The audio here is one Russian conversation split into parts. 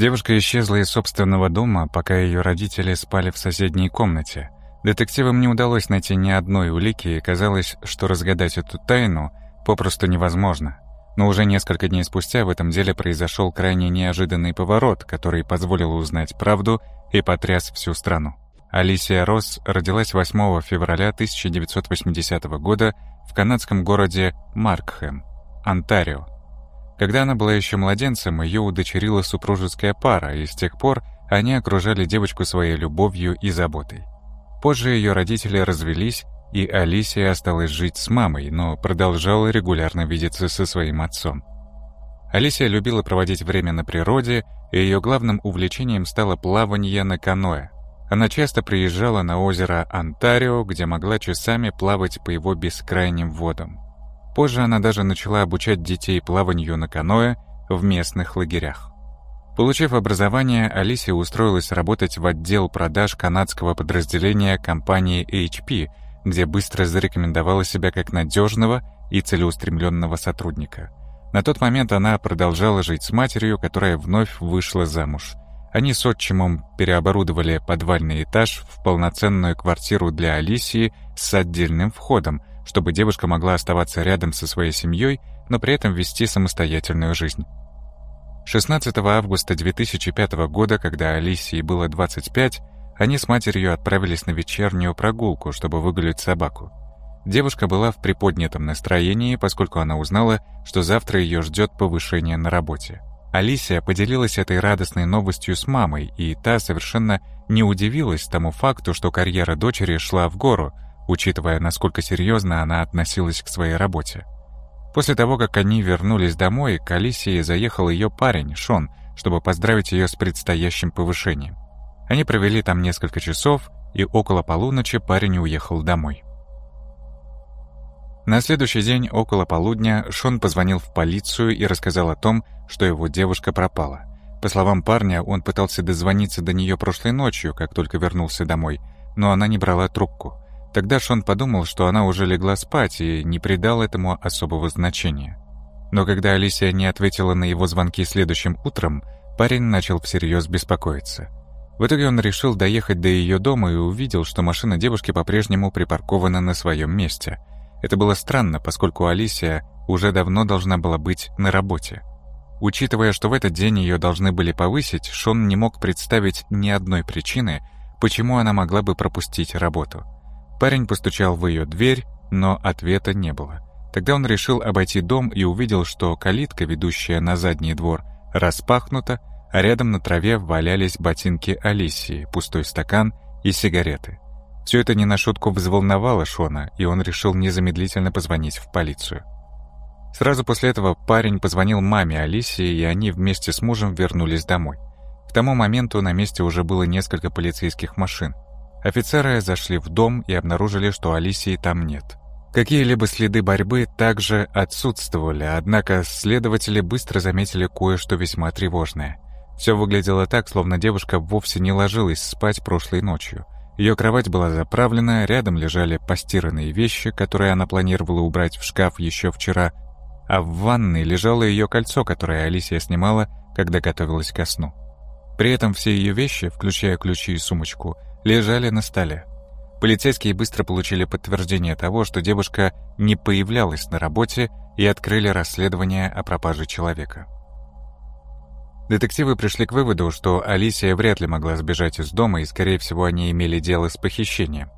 Девушка исчезла из собственного дома, пока ее родители спали в соседней комнате. Детективам не удалось найти ни одной улики, и казалось, что разгадать эту тайну попросту невозможно. Но уже несколько дней спустя в этом деле произошел крайне неожиданный поворот, который позволил узнать правду и потряс всю страну. Алисия Росс родилась 8 февраля 1980 года в канадском городе Маркхэм, Онтарио. Когда она была еще младенцем, ее удочерила супружеская пара, и с тех пор они окружали девочку своей любовью и заботой. Позже ее родители развелись, и Алисия осталась жить с мамой, но продолжала регулярно видеться со своим отцом. Алисия любила проводить время на природе, и ее главным увлечением стало плавание на каноэ. Она часто приезжала на озеро Онтарио, где могла часами плавать по его бескрайним водам. Позже она даже начала обучать детей плаванию на каноэ в местных лагерях. Получив образование, Алисия устроилась работать в отдел продаж канадского подразделения компании HP, где быстро зарекомендовала себя как надежного и целеустремленного сотрудника. На тот момент она продолжала жить с матерью, которая вновь вышла замуж. Они с отчимом переоборудовали подвальный этаж в полноценную квартиру для Алисии с отдельным входом, чтобы девушка могла оставаться рядом со своей семьей, но при этом вести самостоятельную жизнь. 16 августа 2005 года, когда Алисии было 25, они с матерью отправились на вечернюю прогулку, чтобы выгулять собаку. Девушка была в приподнятом настроении, поскольку она узнала, что завтра ее ждет повышение на работе. Алисия поделилась этой радостной новостью с мамой, и та совершенно не удивилась тому факту, что карьера дочери шла в гору, учитывая, насколько серьезно она относилась к своей работе. После того, как они вернулись домой, к Алисии заехал ее парень, Шон, чтобы поздравить ее с предстоящим повышением. Они провели там несколько часов, и около полуночи парень уехал домой. На следующий день, около полудня, Шон позвонил в полицию и рассказал о том, что его девушка пропала. По словам парня, он пытался дозвониться до нее прошлой ночью, как только вернулся домой, но она не брала трубку. Тогда Шон подумал, что она уже легла спать и не придал этому особого значения. Но когда Алисия не ответила на его звонки следующим утром, парень начал всерьез беспокоиться. В итоге он решил доехать до ее дома и увидел, что машина девушки по-прежнему припаркована на своем месте. Это было странно, поскольку Алисия уже давно должна была быть на работе. Учитывая, что в этот день ее должны были повысить, Шон не мог представить ни одной причины, почему она могла бы пропустить работу. Парень постучал в ее дверь, но ответа не было. Тогда он решил обойти дом и увидел, что калитка, ведущая на задний двор, распахнута, а рядом на траве валялись ботинки Алисии, пустой стакан и сигареты. Все это не на шутку взволновало Шона, и он решил незамедлительно позвонить в полицию. Сразу после этого парень позвонил маме Алисии, и они вместе с мужем вернулись домой. К тому моменту на месте уже было несколько полицейских машин. Офицеры зашли в дом и обнаружили, что Алисии там нет. Какие-либо следы борьбы также отсутствовали, однако следователи быстро заметили кое-что весьма тревожное. Все выглядело так, словно девушка вовсе не ложилась спать прошлой ночью. Ее кровать была заправлена, рядом лежали постиранные вещи, которые она планировала убрать в шкаф еще вчера, а в ванной лежало ее кольцо, которое Алисия снимала, когда готовилась ко сну. При этом все ее вещи, включая ключи и сумочку – лежали на столе. Полицейские быстро получили подтверждение того, что девушка не появлялась на работе и открыли расследование о пропаже человека. Детективы пришли к выводу, что Алисия вряд ли могла сбежать из дома, и, скорее всего, они имели дело с похищением.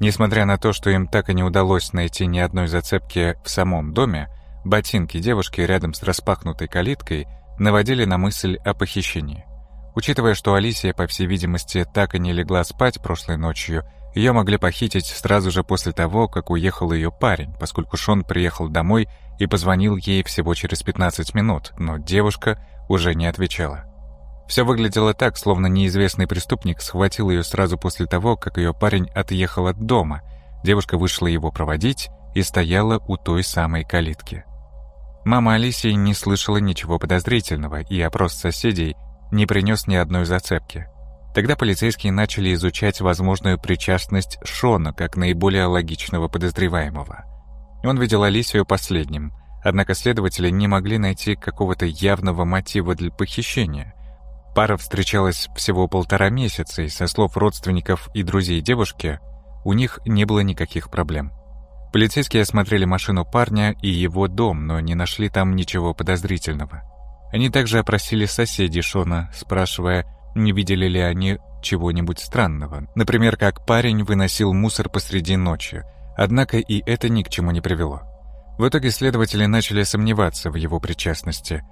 Несмотря на то, что им так и не удалось найти ни одной зацепки в самом доме, ботинки девушки рядом с распахнутой калиткой наводили на мысль о похищении. Учитывая, что Алисия, по всей видимости, так и не легла спать прошлой ночью, ее могли похитить сразу же после того, как уехал ее парень, поскольку Шон приехал домой и позвонил ей всего через 15 минут, но девушка уже не отвечала. Все выглядело так, словно неизвестный преступник схватил ее сразу после того, как ее парень отъехал от дома. Девушка вышла его проводить и стояла у той самой калитки. Мама Алисии не слышала ничего подозрительного, и опрос соседей не принес ни одной зацепки. Тогда полицейские начали изучать возможную причастность Шона как наиболее логичного подозреваемого. Он видел Алисию последним, однако следователи не могли найти какого-то явного мотива для похищения. Пара встречалась всего полтора месяца, и со слов родственников и друзей девушки, у них не было никаких проблем. Полицейские осмотрели машину парня и его дом, но не нашли там ничего подозрительного. Они также опросили соседей Шона, спрашивая, не видели ли они чего-нибудь странного. Например, как парень выносил мусор посреди ночи. Однако и это ни к чему не привело. В итоге следователи начали сомневаться в его причастности.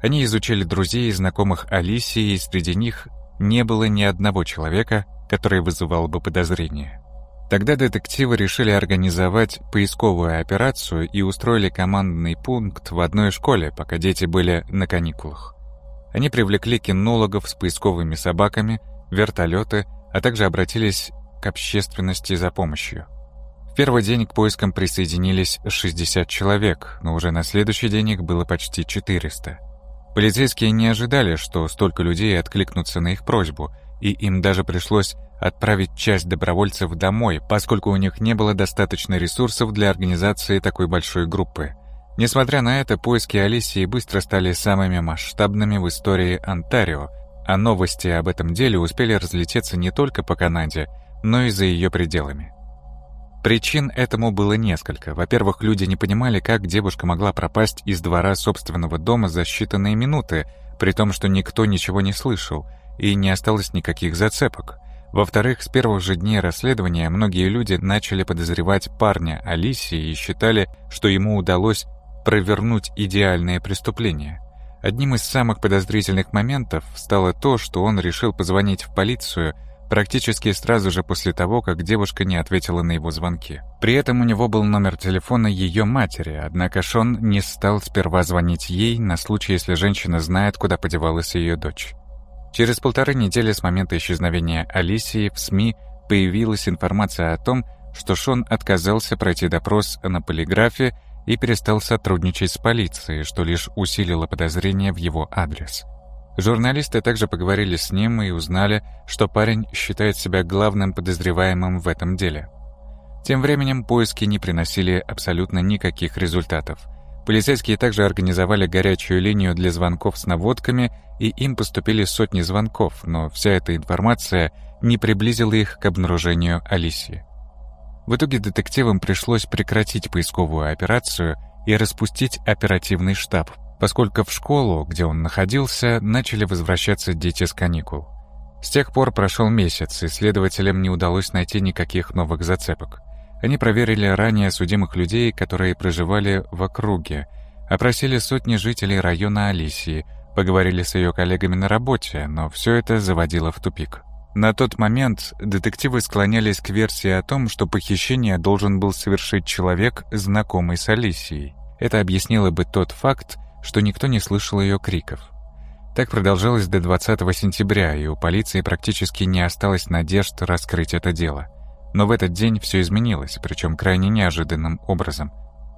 Они изучили друзей и знакомых Алисии, и среди них не было ни одного человека, который вызывал бы подозрение. Тогда детективы решили организовать поисковую операцию и устроили командный пункт в одной школе, пока дети были на каникулах. Они привлекли кинологов с поисковыми собаками, вертолеты, а также обратились к общественности за помощью. В первый день к поискам присоединились 60 человек, но уже на следующий день их было почти 400. Полицейские не ожидали, что столько людей откликнутся на их просьбу, и им даже пришлось отправить часть добровольцев домой, поскольку у них не было достаточно ресурсов для организации такой большой группы. Несмотря на это, поиски Алисии быстро стали самыми масштабными в истории Онтарио, а новости об этом деле успели разлететься не только по Канаде, но и за ее пределами. Причин этому было несколько. Во-первых, люди не понимали, как девушка могла пропасть из двора собственного дома за считанные минуты, при том, что никто ничего не слышал, и не осталось никаких зацепок. Во-вторых, с первых же дней расследования многие люди начали подозревать парня Алисии и считали, что ему удалось провернуть идеальное преступление. Одним из самых подозрительных моментов стало то, что он решил позвонить в полицию практически сразу же после того, как девушка не ответила на его звонки. При этом у него был номер телефона ее матери, однако Шон не стал сперва звонить ей на случай, если женщина знает, куда подевалась ее дочь. Через полторы недели с момента исчезновения Алисии в СМИ появилась информация о том, что Шон отказался пройти допрос на полиграфе и перестал сотрудничать с полицией, что лишь усилило подозрения в его адрес. Журналисты также поговорили с ним и узнали, что парень считает себя главным подозреваемым в этом деле. Тем временем поиски не приносили абсолютно никаких результатов – Полицейские также организовали горячую линию для звонков с наводками, и им поступили сотни звонков, но вся эта информация не приблизила их к обнаружению Алисии. В итоге детективам пришлось прекратить поисковую операцию и распустить оперативный штаб, поскольку в школу, где он находился, начали возвращаться дети с каникул. С тех пор прошел месяц, и следователям не удалось найти никаких новых зацепок. Они проверили ранее судимых людей, которые проживали в округе, опросили сотни жителей района Алисии, поговорили с ее коллегами на работе, но все это заводило в тупик. На тот момент детективы склонялись к версии о том, что похищение должен был совершить человек, знакомый с Алисией. Это объяснило бы тот факт, что никто не слышал ее криков. Так продолжалось до 20 сентября, и у полиции практически не осталось надежд раскрыть это дело. Но в этот день все изменилось, причем крайне неожиданным образом.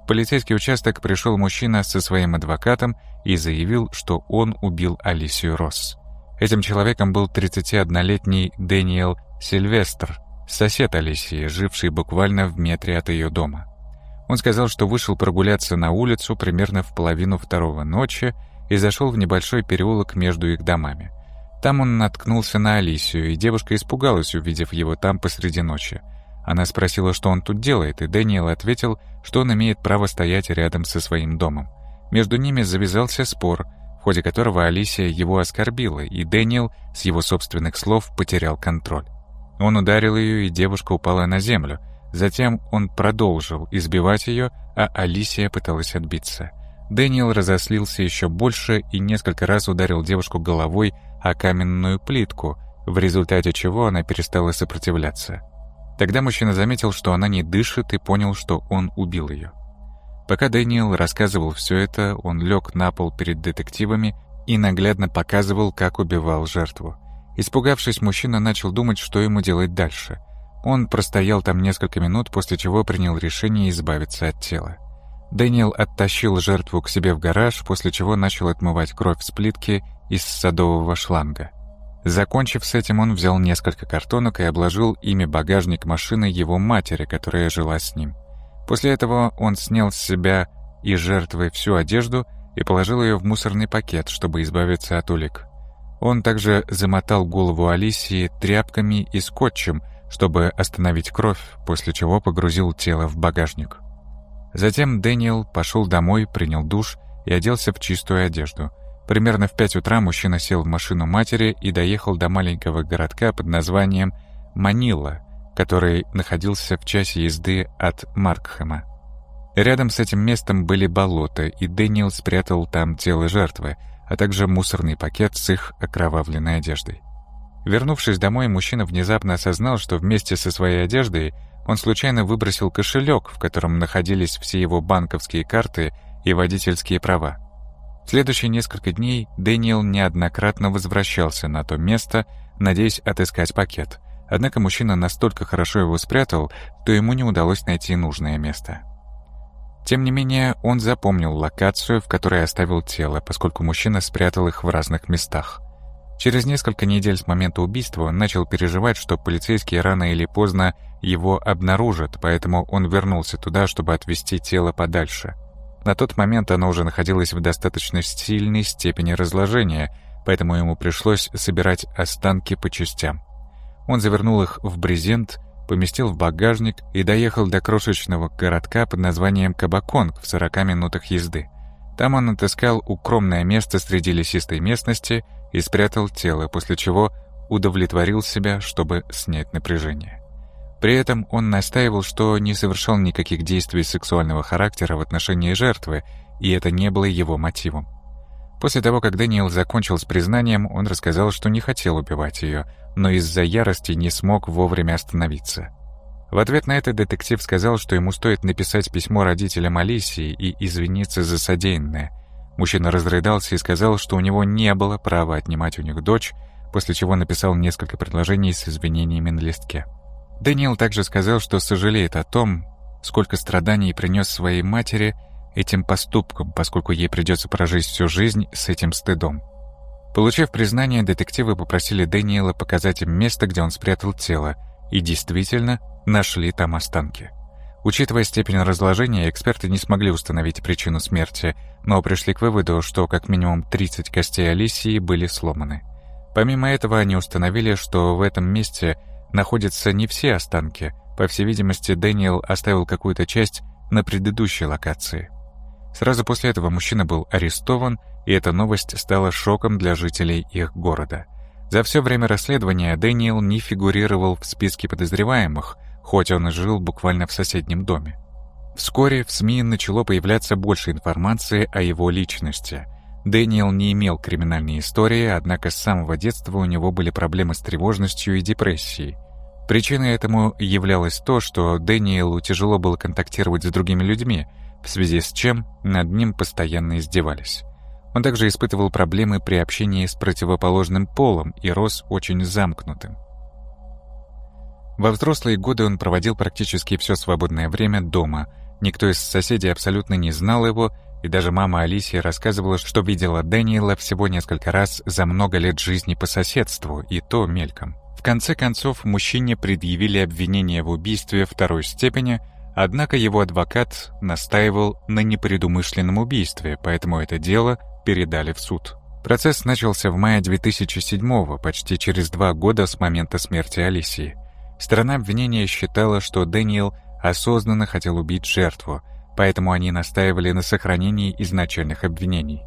В полицейский участок пришел мужчина со своим адвокатом и заявил, что он убил Алисию Росс. Этим человеком был 31-летний Дэниел Сильвестр, сосед Алисии, живший буквально в метре от ее дома. Он сказал, что вышел прогуляться на улицу примерно в половину второго ночи и зашел в небольшой переулок между их домами. Там он наткнулся на Алисию, и девушка испугалась, увидев его там посреди ночи. Она спросила, что он тут делает, и Дэниел ответил, что он имеет право стоять рядом со своим домом. Между ними завязался спор, в ходе которого Алисия его оскорбила, и Дэниел, с его собственных слов, потерял контроль. Он ударил ее, и девушка упала на землю. Затем он продолжил избивать ее, а Алисия пыталась отбиться. Дэниел разозлился еще больше и несколько раз ударил девушку головой о каменную плитку, в результате чего она перестала сопротивляться. Тогда мужчина заметил, что она не дышит и понял, что он убил ее. Пока Дэниел рассказывал все это, он лег на пол перед детективами и наглядно показывал, как убивал жертву. Испугавшись, мужчина начал думать, что ему делать дальше. Он простоял там несколько минут, после чего принял решение избавиться от тела. Дэниел оттащил жертву к себе в гараж, после чего начал отмывать кровь с плитки из садового шланга. Закончив с этим, он взял несколько картонок и обложил ими багажник машины его матери, которая жила с ним. После этого он снял с себя и жертвы всю одежду и положил ее в мусорный пакет, чтобы избавиться от улик. Он также замотал голову Алисии тряпками и скотчем, чтобы остановить кровь, после чего погрузил тело в багажник. Затем Дэниел пошел домой, принял душ и оделся в чистую одежду. Примерно в пять утра мужчина сел в машину матери и доехал до маленького городка под названием Манила, который находился в часе езды от Маркхэма. Рядом с этим местом были болота, и Дэниел спрятал там тело жертвы, а также мусорный пакет с их окровавленной одеждой. Вернувшись домой, мужчина внезапно осознал, что вместе со своей одеждой он случайно выбросил кошелек, в котором находились все его банковские карты и водительские права. В следующие несколько дней Дэниел неоднократно возвращался на то место, надеясь отыскать пакет. Однако мужчина настолько хорошо его спрятал, что ему не удалось найти нужное место. Тем не менее, он запомнил локацию, в которой оставил тело, поскольку мужчина спрятал их в разных местах. Через несколько недель с момента убийства начал переживать, что полицейские рано или поздно его обнаружат, поэтому он вернулся туда, чтобы отвезти тело подальше. На тот момент оно уже находилось в достаточно сильной степени разложения, поэтому ему пришлось собирать останки по частям. Он завернул их в брезент поместил в багажник и доехал до крошечного городка под названием Кабаконг в 40 минутах езды. Там он отыскал укромное место среди лесистой местности и спрятал тело, после чего удовлетворил себя, чтобы снять напряжение. При этом он настаивал, что не совершал никаких действий сексуального характера в отношении жертвы, и это не было его мотивом. После того, как Дэниел закончил с признанием, он рассказал, что не хотел убивать ее, но из-за ярости не смог вовремя остановиться. В ответ на это детектив сказал, что ему стоит написать письмо родителям Алисии и извиниться за содеянное. Мужчина разрыдался и сказал, что у него не было права отнимать у них дочь, после чего написал несколько предложений с извинениями на листке. Дэниел также сказал, что сожалеет о том, сколько страданий принес своей матери – этим поступком, поскольку ей придется прожить всю жизнь с этим стыдом. Получив признание, детективы попросили Дэниела показать им место, где он спрятал тело, и действительно нашли там останки. Учитывая степень разложения, эксперты не смогли установить причину смерти, но пришли к выводу, что как минимум 30 костей Алисии были сломаны. Помимо этого, они установили, что в этом месте находятся не все останки. По всей видимости, Дэниел оставил какую-то часть на предыдущей локации. Сразу после этого мужчина был арестован, и эта новость стала шоком для жителей их города. За все время расследования Дэниел не фигурировал в списке подозреваемых, хоть он и жил буквально в соседнем доме. Вскоре в СМИ начало появляться больше информации о его личности. Дэниел не имел криминальной истории, однако с самого детства у него были проблемы с тревожностью и депрессией. Причиной этому являлось то, что Дэниелу тяжело было контактировать с другими людьми – в связи с чем над ним постоянно издевались. Он также испытывал проблемы при общении с противоположным полом и рос очень замкнутым. Во взрослые годы он проводил практически все свободное время дома. Никто из соседей абсолютно не знал его, и даже мама Алисия рассказывала, что видела Дэниела всего несколько раз за много лет жизни по соседству, и то мельком. В конце концов, мужчине предъявили обвинение в убийстве второй степени – Однако его адвокат настаивал на непредумышленном убийстве, поэтому это дело передали в суд. Процесс начался в мае 2007-го, почти через два года с момента смерти Алисии. Сторона обвинения считала, что Дэниел осознанно хотел убить жертву, поэтому они настаивали на сохранении изначальных обвинений.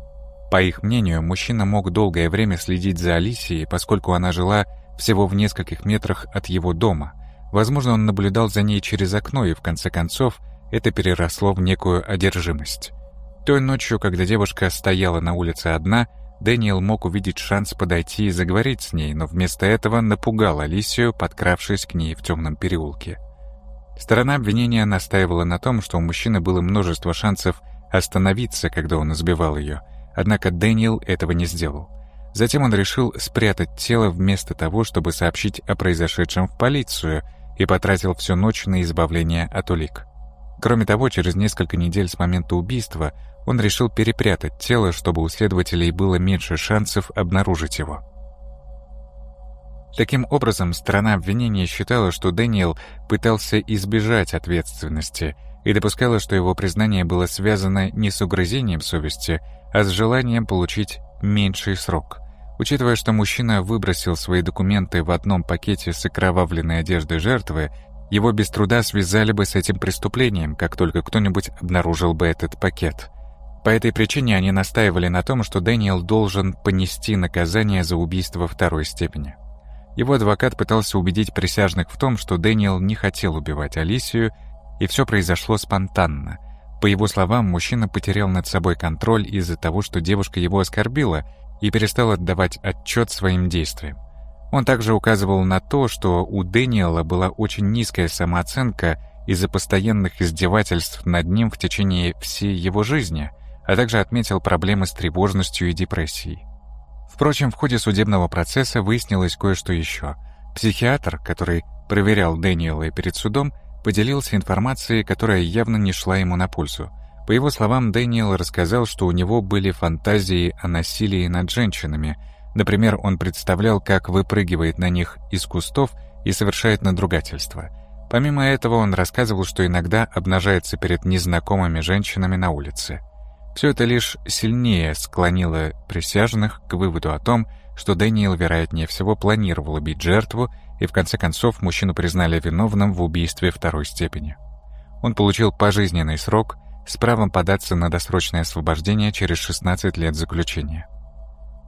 По их мнению, мужчина мог долгое время следить за Алисией, поскольку она жила всего в нескольких метрах от его дома – Возможно, он наблюдал за ней через окно, и в конце концов это переросло в некую одержимость. Той ночью, когда девушка стояла на улице одна, Дэниел мог увидеть шанс подойти и заговорить с ней, но вместо этого напугал Алисию, подкравшись к ней в темном переулке. Сторона обвинения настаивала на том, что у мужчины было множество шансов остановиться, когда он избивал ее, однако Дэниел этого не сделал. Затем он решил спрятать тело вместо того, чтобы сообщить о произошедшем в полицию – и потратил всю ночь на избавление от улик. Кроме того, через несколько недель с момента убийства он решил перепрятать тело, чтобы у следователей было меньше шансов обнаружить его. Таким образом, сторона обвинения считала, что Дэниел пытался избежать ответственности и допускала, что его признание было связано не с угрызением совести, а с желанием получить меньший срок. Учитывая, что мужчина выбросил свои документы в одном пакете с окровавленной одеждой жертвы, его без труда связали бы с этим преступлением, как только кто-нибудь обнаружил бы этот пакет. По этой причине они настаивали на том, что Дэниел должен понести наказание за убийство второй степени. Его адвокат пытался убедить присяжных в том, что Дэниел не хотел убивать Алисию, и все произошло спонтанно. По его словам, мужчина потерял над собой контроль из-за того, что девушка его оскорбила, и перестал отдавать отчет своим действиям. Он также указывал на то, что у Дэниела была очень низкая самооценка из-за постоянных издевательств над ним в течение всей его жизни, а также отметил проблемы с тревожностью и депрессией. Впрочем, в ходе судебного процесса выяснилось кое-что еще. Психиатр, который проверял Дэниела перед судом, поделился информацией, которая явно не шла ему на пользу. По его словам, Дэниел рассказал, что у него были фантазии о насилии над женщинами. Например, он представлял, как выпрыгивает на них из кустов и совершает надругательство. Помимо этого, он рассказывал, что иногда обнажается перед незнакомыми женщинами на улице. Все это лишь сильнее склонило присяжных к выводу о том, что Дэниел, вероятнее всего, планировал убить жертву, и в конце концов мужчину признали виновным в убийстве второй степени. Он получил пожизненный срок с правом податься на досрочное освобождение через 16 лет заключения.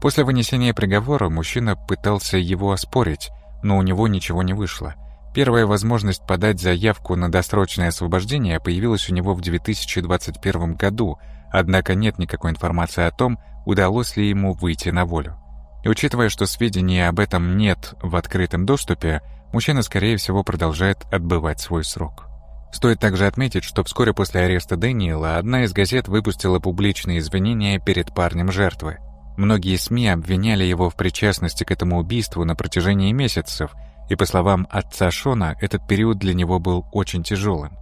После вынесения приговора мужчина пытался его оспорить, но у него ничего не вышло. Первая возможность подать заявку на досрочное освобождение появилась у него в 2021 году, однако нет никакой информации о том, удалось ли ему выйти на волю. И учитывая, что сведений об этом нет в открытом доступе, мужчина, скорее всего, продолжает отбывать свой срок. Стоит также отметить, что вскоре после ареста Дэниела одна из газет выпустила публичные извинения перед парнем жертвы. Многие СМИ обвиняли его в причастности к этому убийству на протяжении месяцев, и по словам отца Шона, этот период для него был очень тяжелым.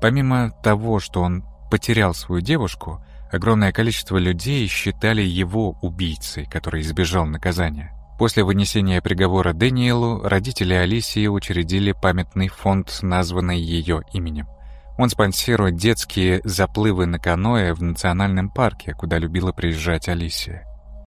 Помимо того, что он потерял свою девушку, огромное количество людей считали его убийцей, который избежал наказания. После вынесения приговора Дэниелу родители Алисии учредили памятный фонд, названный ее именем. Он спонсирует детские заплывы на каноэ в национальном парке, куда любила приезжать Алисия.